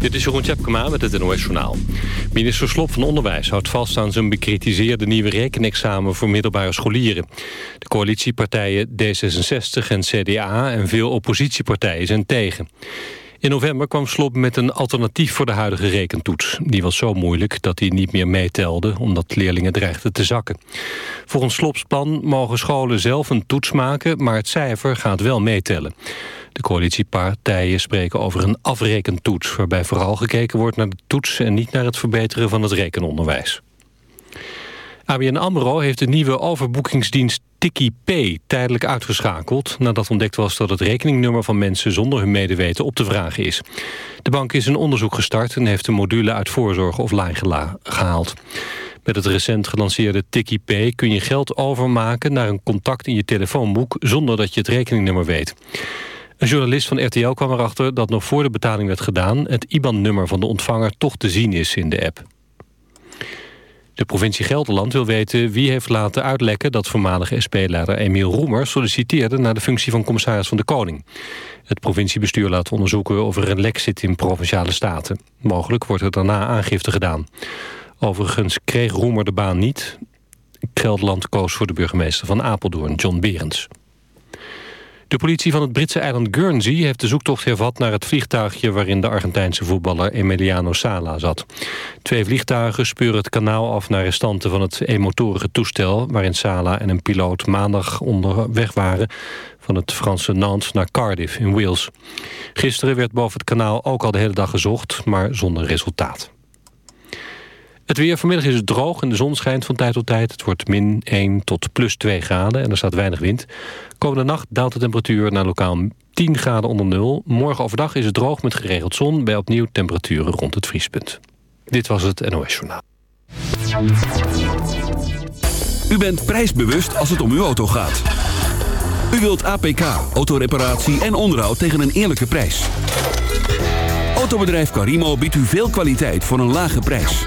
Dit is Jeroen Tjepkema met het NOS Journaal. Minister Slop van Onderwijs houdt vast aan zijn bekritiseerde nieuwe rekenexamen voor middelbare scholieren. De coalitiepartijen D66 en CDA en veel oppositiepartijen zijn tegen. In november kwam Slop met een alternatief voor de huidige rekentoets. Die was zo moeilijk dat hij niet meer meetelde... omdat leerlingen dreigden te zakken. Volgens Slops plan mogen scholen zelf een toets maken... maar het cijfer gaat wel meetellen. De coalitiepartijen spreken over een afrekentoets... waarbij vooral gekeken wordt naar de toets... en niet naar het verbeteren van het rekenonderwijs. ABN AMRO heeft de nieuwe overboekingsdienst P tijdelijk uitgeschakeld... nadat ontdekt was dat het rekeningnummer van mensen zonder hun medeweten op te vragen is. De bank is een onderzoek gestart en heeft de module uit voorzorg offline gehaald. Met het recent gelanceerde P kun je geld overmaken naar een contact in je telefoonboek zonder dat je het rekeningnummer weet. Een journalist van RTL kwam erachter dat nog voor de betaling werd gedaan... het IBAN-nummer van de ontvanger toch te zien is in de app. De provincie Gelderland wil weten wie heeft laten uitlekken... dat voormalige SP-leider Emiel Roemer solliciteerde... naar de functie van commissaris van de Koning. Het provinciebestuur laat onderzoeken of er een lek zit in Provinciale Staten. Mogelijk wordt er daarna aangifte gedaan. Overigens kreeg Roemer de baan niet. Gelderland koos voor de burgemeester van Apeldoorn, John Berends. De politie van het Britse eiland Guernsey heeft de zoektocht hervat naar het vliegtuigje waarin de Argentijnse voetballer Emiliano Sala zat. Twee vliegtuigen speuren het kanaal af naar restanten van het eenmotorige toestel waarin Sala en een piloot maandag onderweg waren van het Franse Nantes naar Cardiff in Wales. Gisteren werd boven het kanaal ook al de hele dag gezocht, maar zonder resultaat. Het weer vanmiddag is het droog en de zon schijnt van tijd tot tijd. Het wordt min 1 tot plus 2 graden en er staat weinig wind. Komende nacht daalt de temperatuur naar lokaal 10 graden onder nul. Morgen overdag is het droog met geregeld zon... bij opnieuw temperaturen rond het vriespunt. Dit was het NOS Journaal. U bent prijsbewust als het om uw auto gaat. U wilt APK, autoreparatie en onderhoud tegen een eerlijke prijs. Autobedrijf Carimo biedt u veel kwaliteit voor een lage prijs.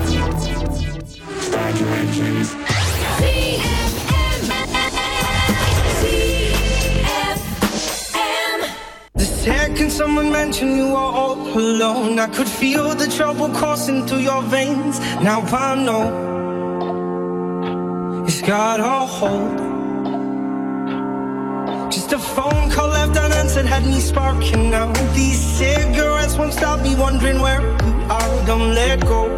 Alone. I could feel the trouble coursing through your veins. Now I know It's got a hold. Just a phone call left unanswered had me sparking now These cigarettes won't stop me wondering where you are. Don't let go.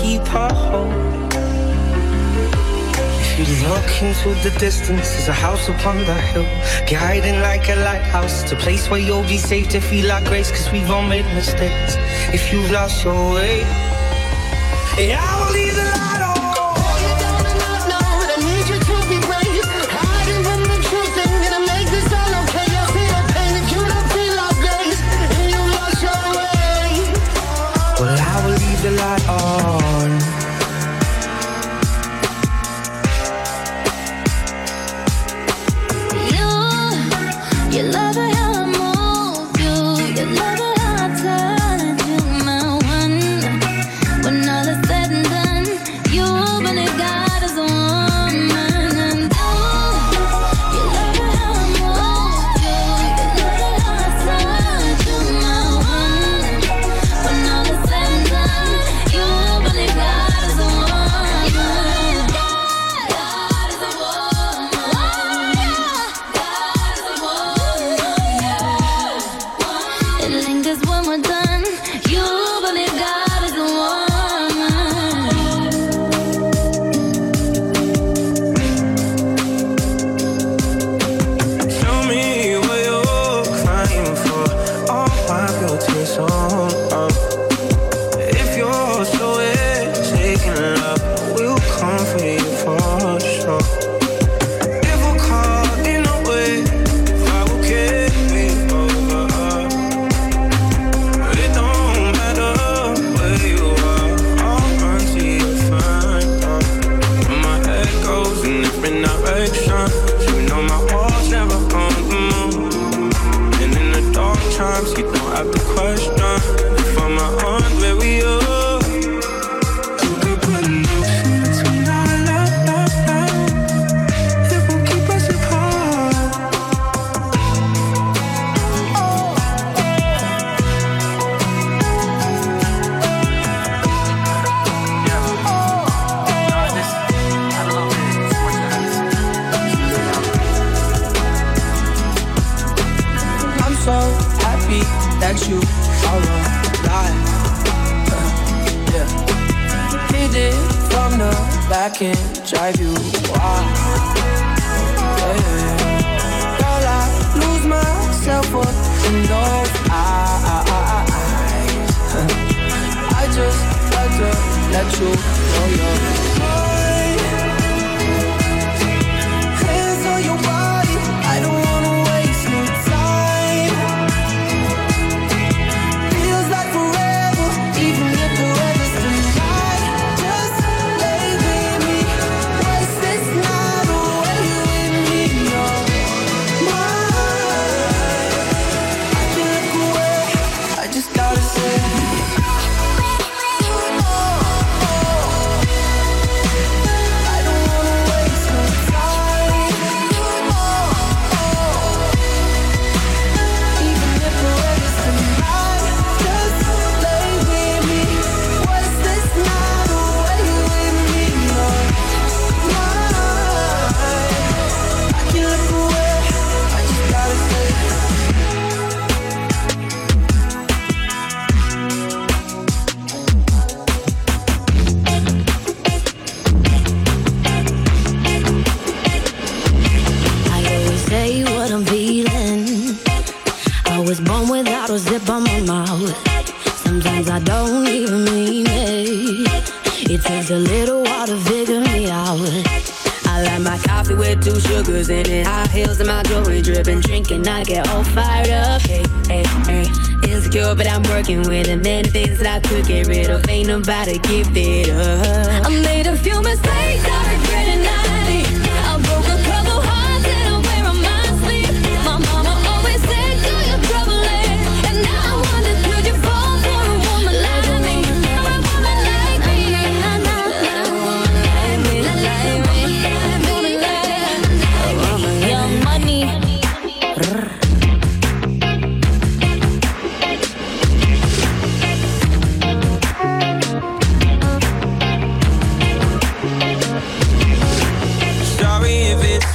Keep a hold you look into the distance, there's a house upon the hill, guiding like a lighthouse, to a place where you'll be safe to feel like grace, cause we've all made mistakes. If you've lost your way, yeah, I will leave the light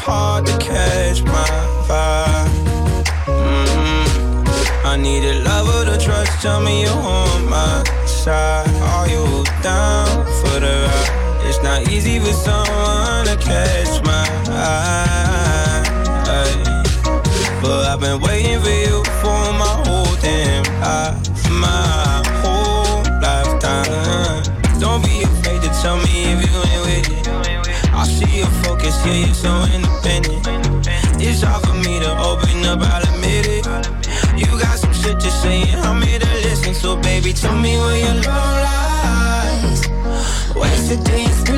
hard to catch my vibe. Mm-hmm. I need a lover to trust. Tell me you're on my side. Are you down for the ride? It's not easy for someone to catch my eye, but I've been waiting for you yeah, you're so independent. It's hard for me to open up, I'll admit it. You got some shit to say, and I'm here to listen. So, baby, tell me where your love lies. Wasted days.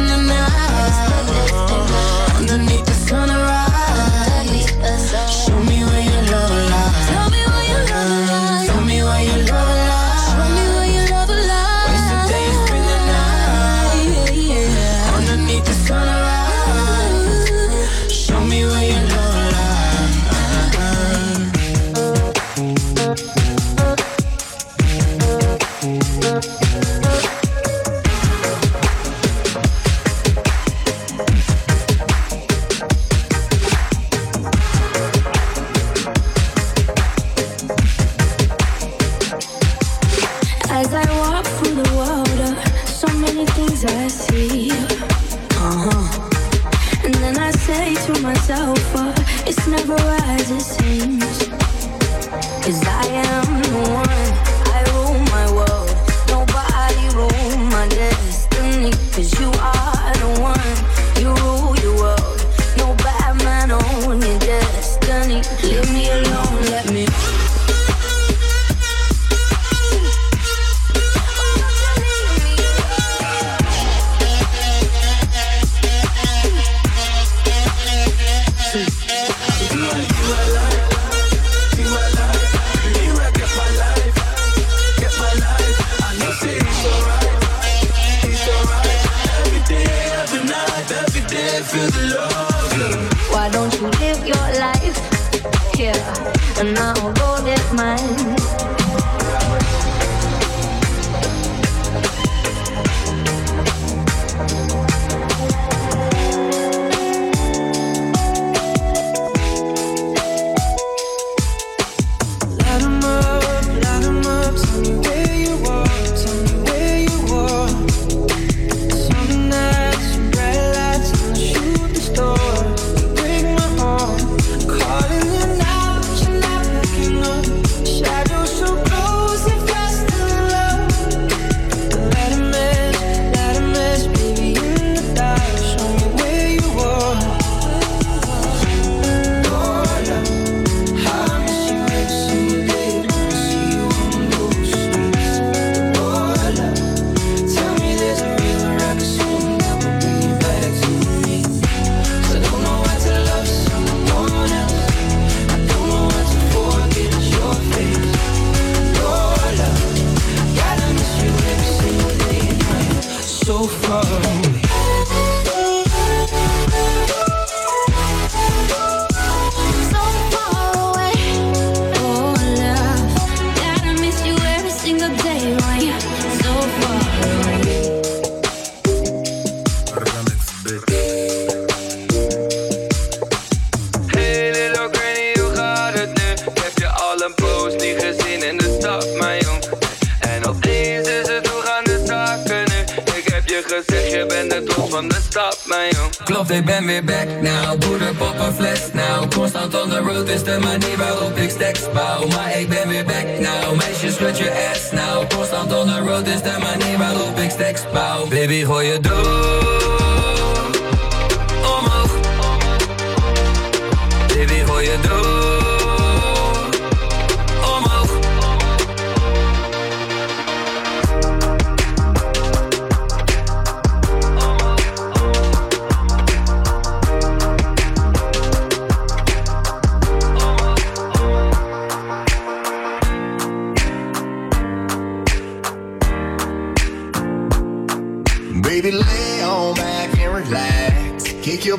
Klopt, ik ben weer back. Now boeder pop een fles. Now Constant on the road is de manier waarop ik stacks bouw. Maar ik ben weer back. Now Meisjes, sweat je ass. Now Constant on the road is de manier waarop ik stacks bouw. Baby, gooi je door.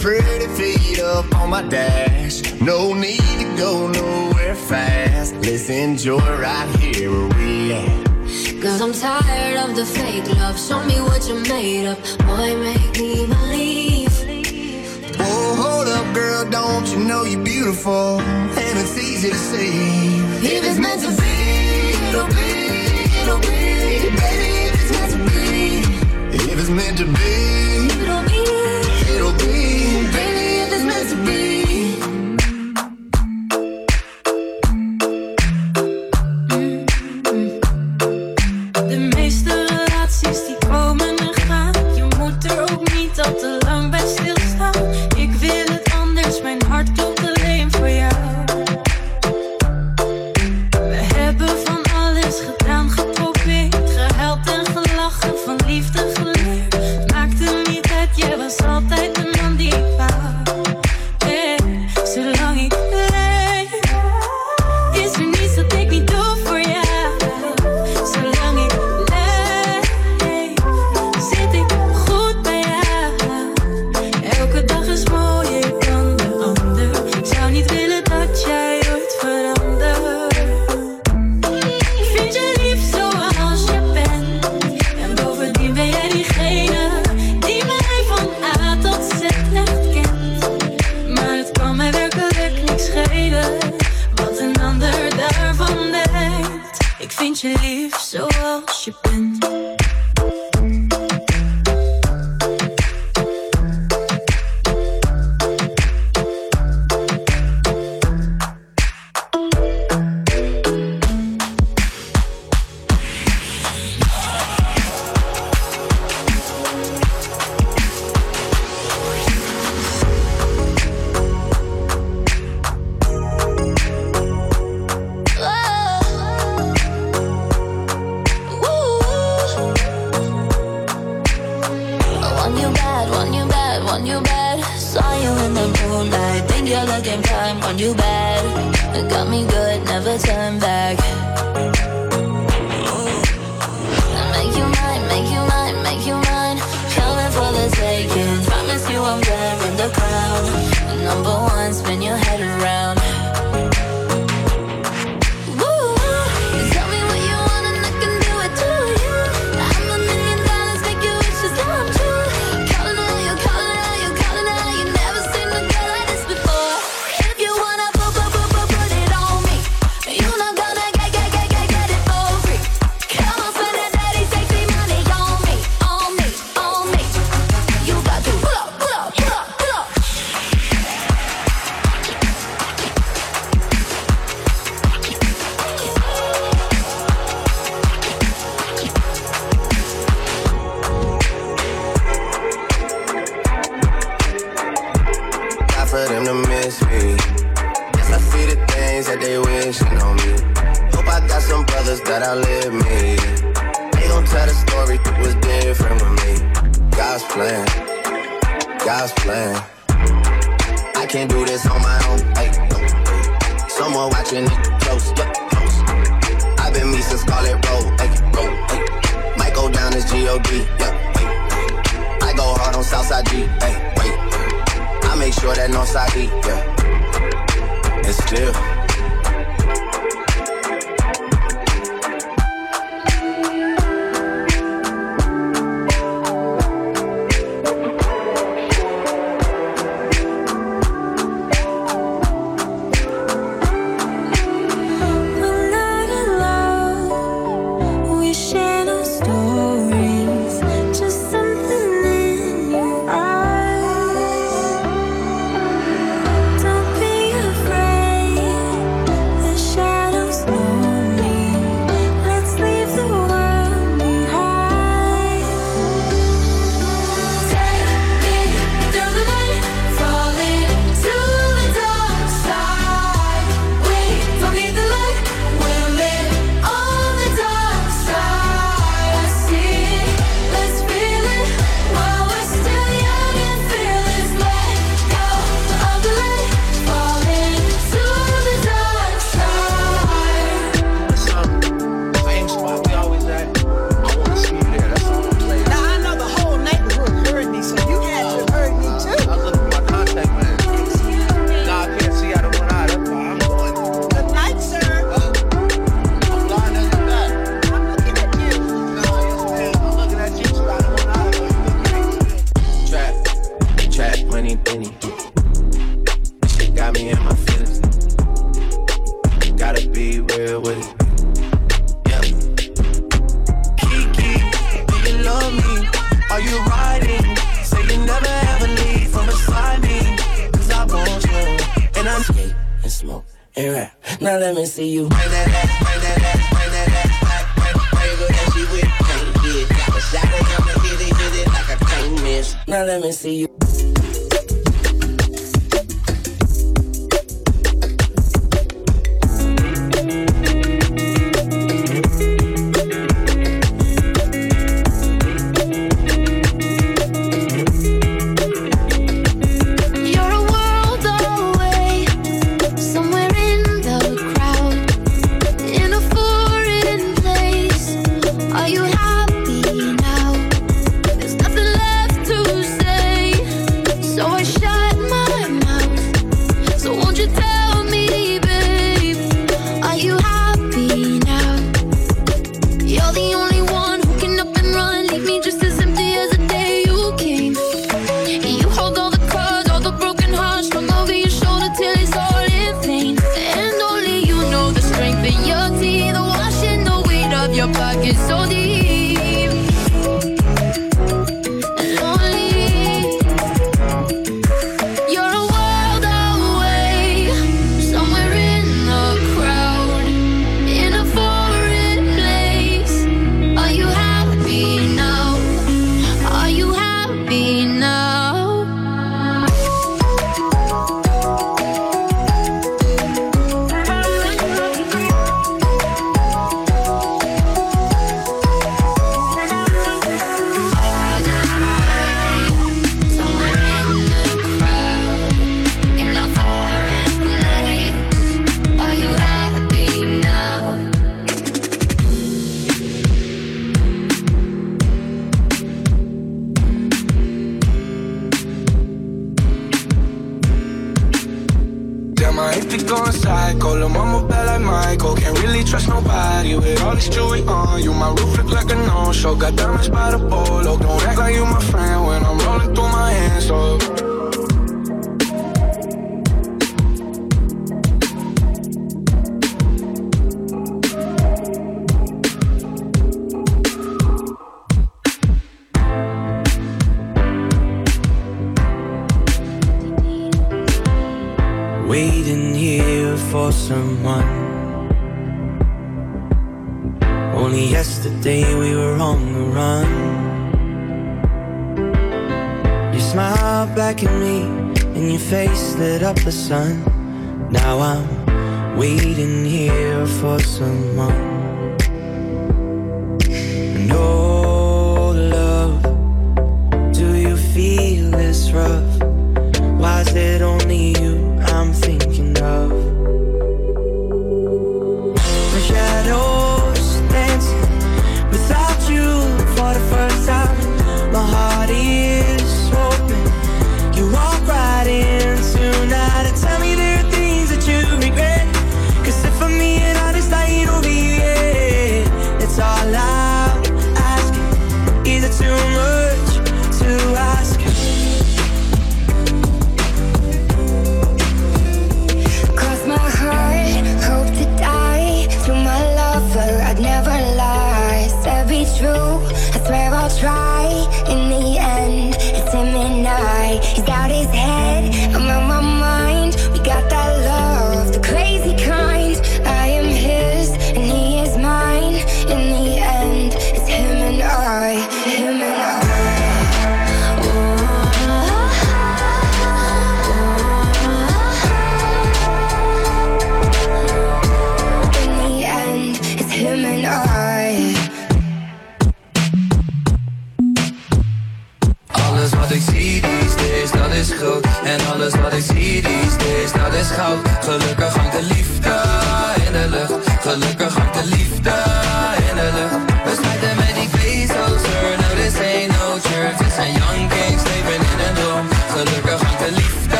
pretty feet up on my dash. No need to go nowhere fast. Let's enjoy right here where we at. Cause I'm tired of the fake love. Show me what you made up. Boy, make me believe. Oh, hold up, girl. Don't you know you're beautiful? And it's easy to see. If it's meant to be, it'll be, it'll be. Baby, if it's meant to be. If it's meant to be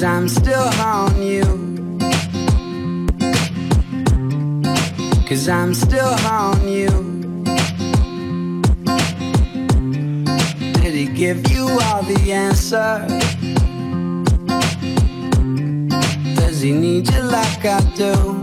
cause I'm still on you. Cause I'm still on you. Did he give you all the answers? Does he need you like I do?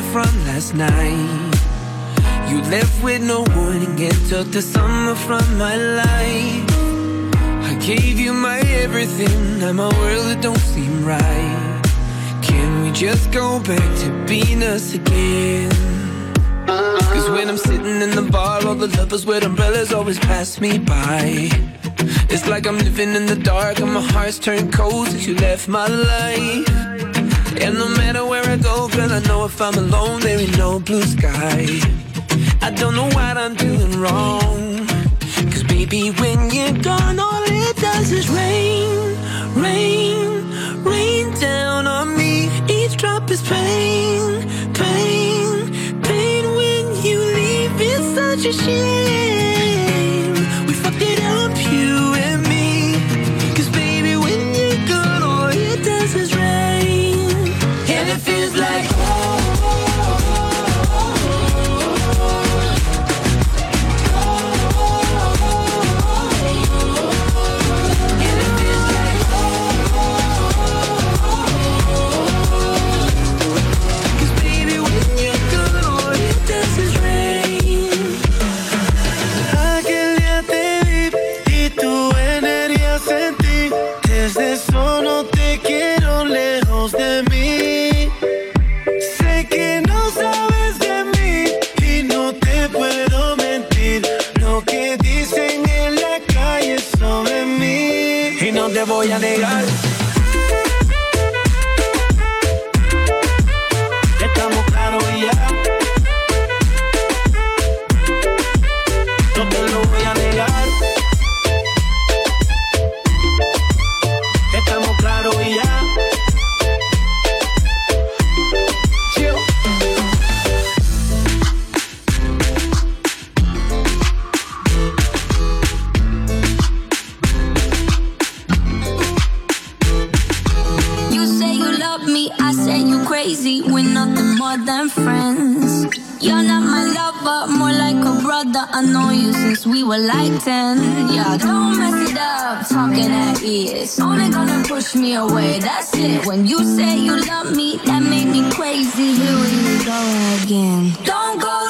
From last night. You left with no warning and took the summer from my life. I gave you my everything, now my world it don't seem right. Can we just go back to being us again? Cause when I'm sitting in the bar, all the lovers with umbrellas always pass me by. It's like I'm living in the dark and my heart's turned cold since you left my life. And no matter where I go, girl, I know if I'm alone, there ain't no blue sky. I don't know what I'm doing wrong. Cause baby, when you're gone, all it does is rain, rain, rain down on me. Each drop is pain, pain, pain. When you leave, it's such a shame. You're not my lover, more like a brother. I know you since we were like 10. Yeah, don't mess it up, talking at ears. Only gonna push me away, that's it. When you say you love me, that made me crazy. Here we go again. Don't go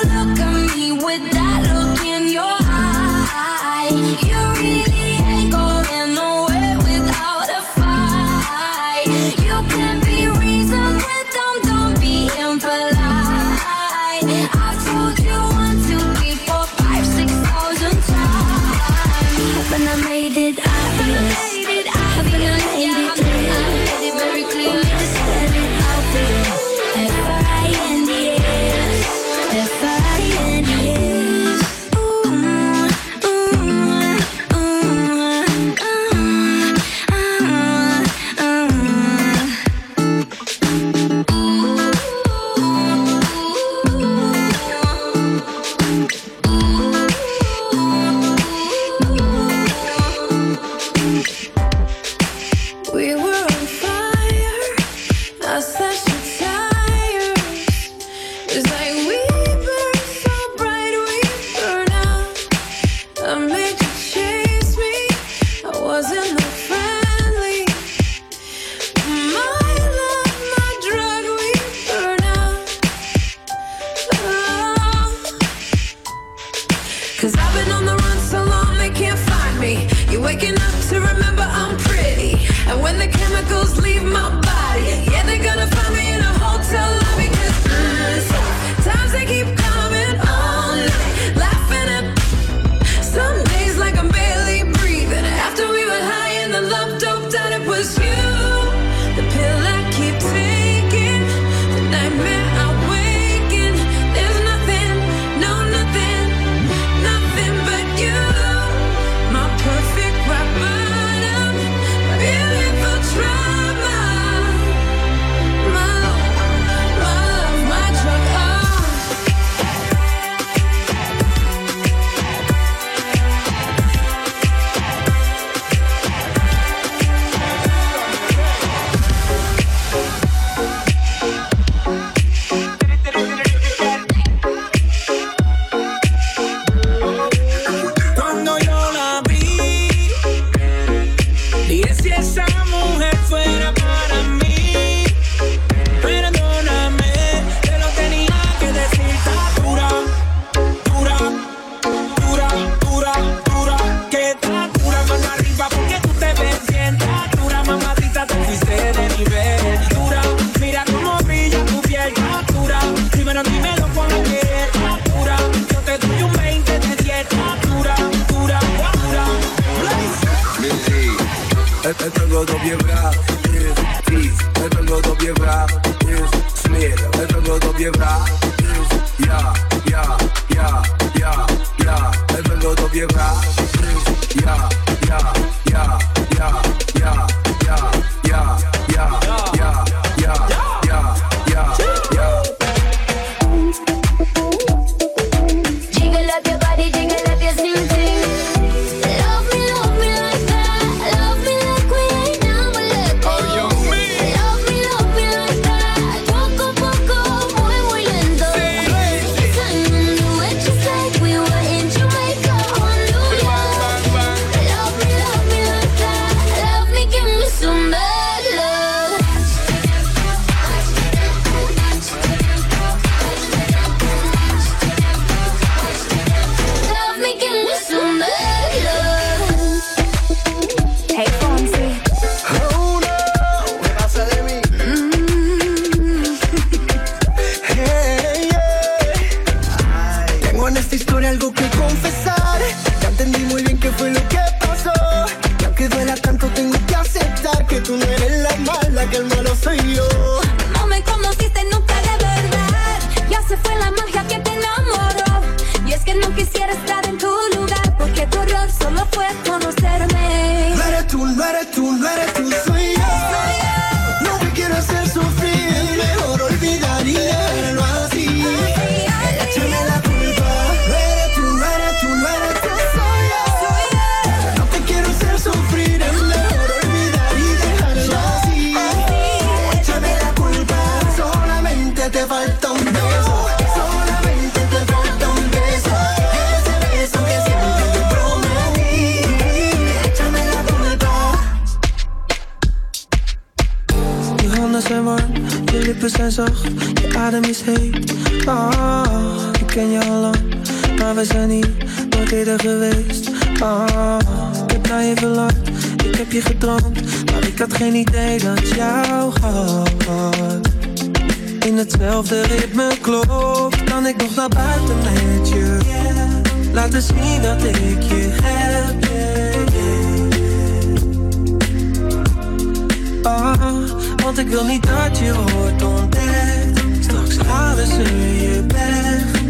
Want ik wil niet dat je hoort ontdekt. Straks halen ze je weg.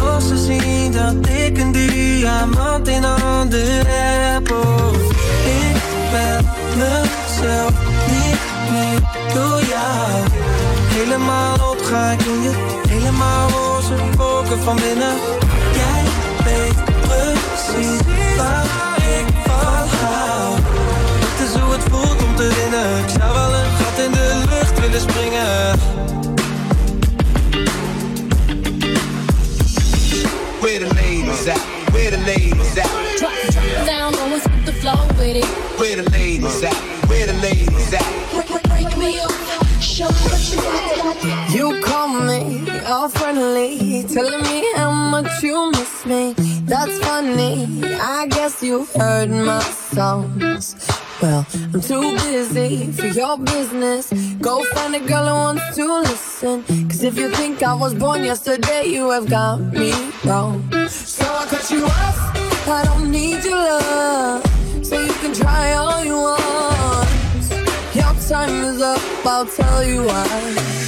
Als ze zien dat ik een diamant in handen heb. Oh. Ik ben mezelf niet meer door jou. Helemaal op ga ik in je. Helemaal roze volken van binnen. Jij weet te winnen. Ik zou wel een gat in de lucht willen springen. Where the ladies at? Where the ladies at? Drop, drop down, always the floor with it. Where the ladies at? Where the ladies at? Break, break, break me up. Show what you got. You call me all friendly, telling me how much you miss me. That's funny. I guess you heard my songs well, I'm too busy for your business. Go find a girl who wants to listen. Cause if you think I was born yesterday, you have got me wrong. So I cut you off. I don't need your love. So you can try all you want. Your time is up, I'll tell you why.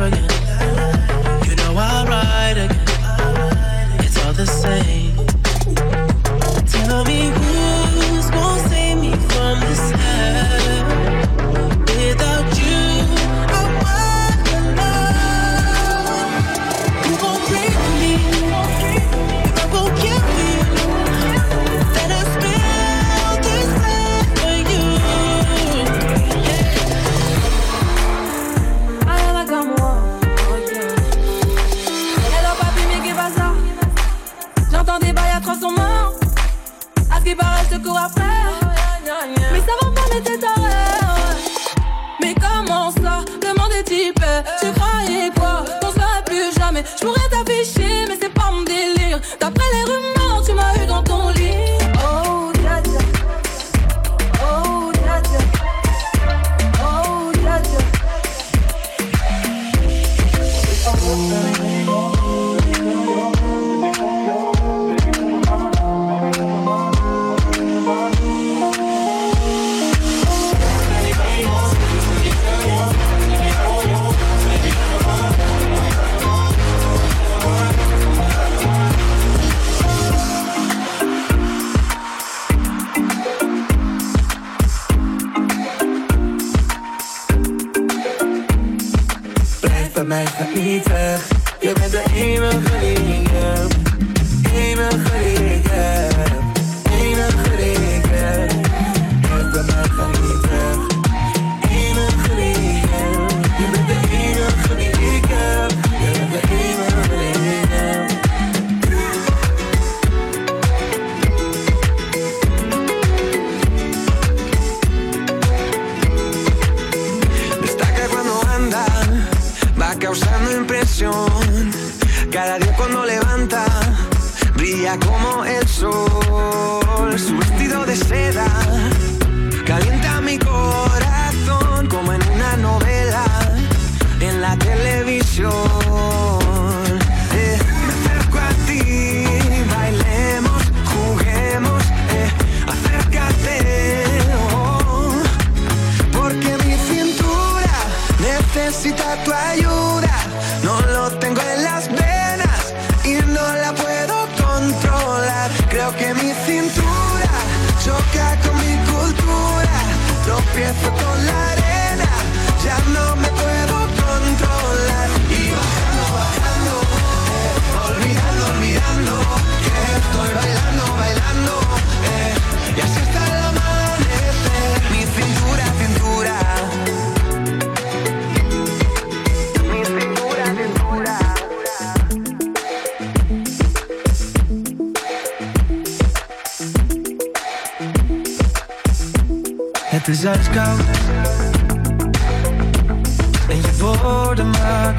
Life again.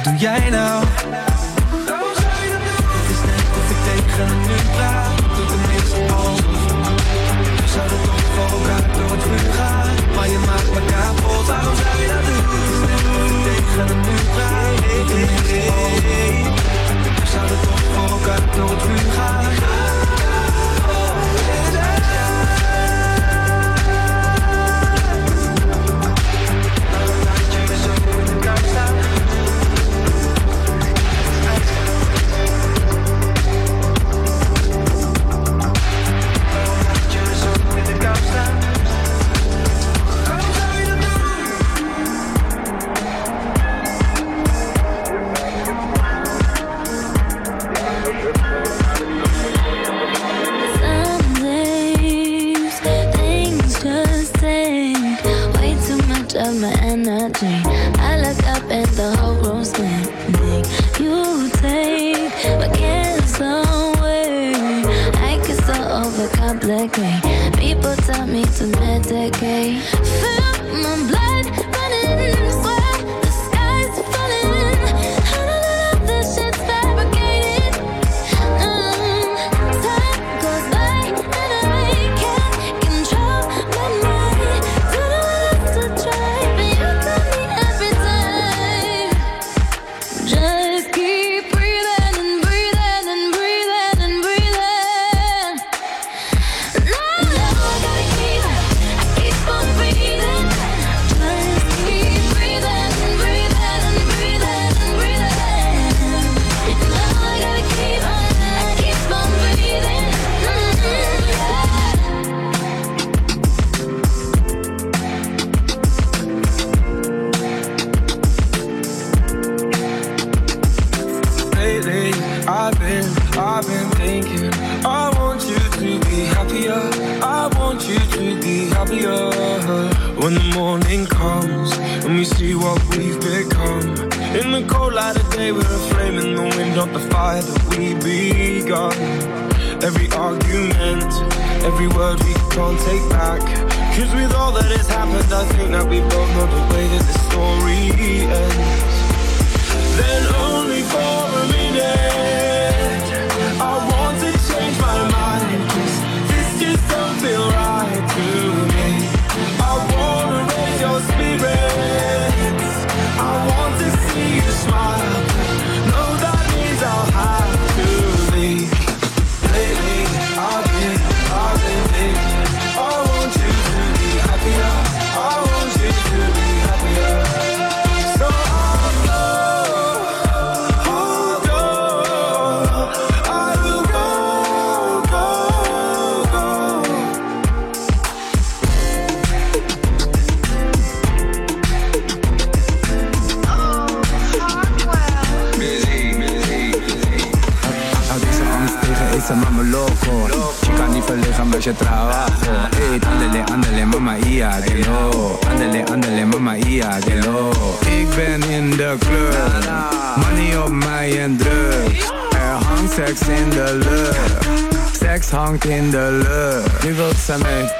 Wat doe jij nou? my. I look up at the whole room standing. You take my cares away. I get so overcomplicate. People tell me to medicate Now we SMH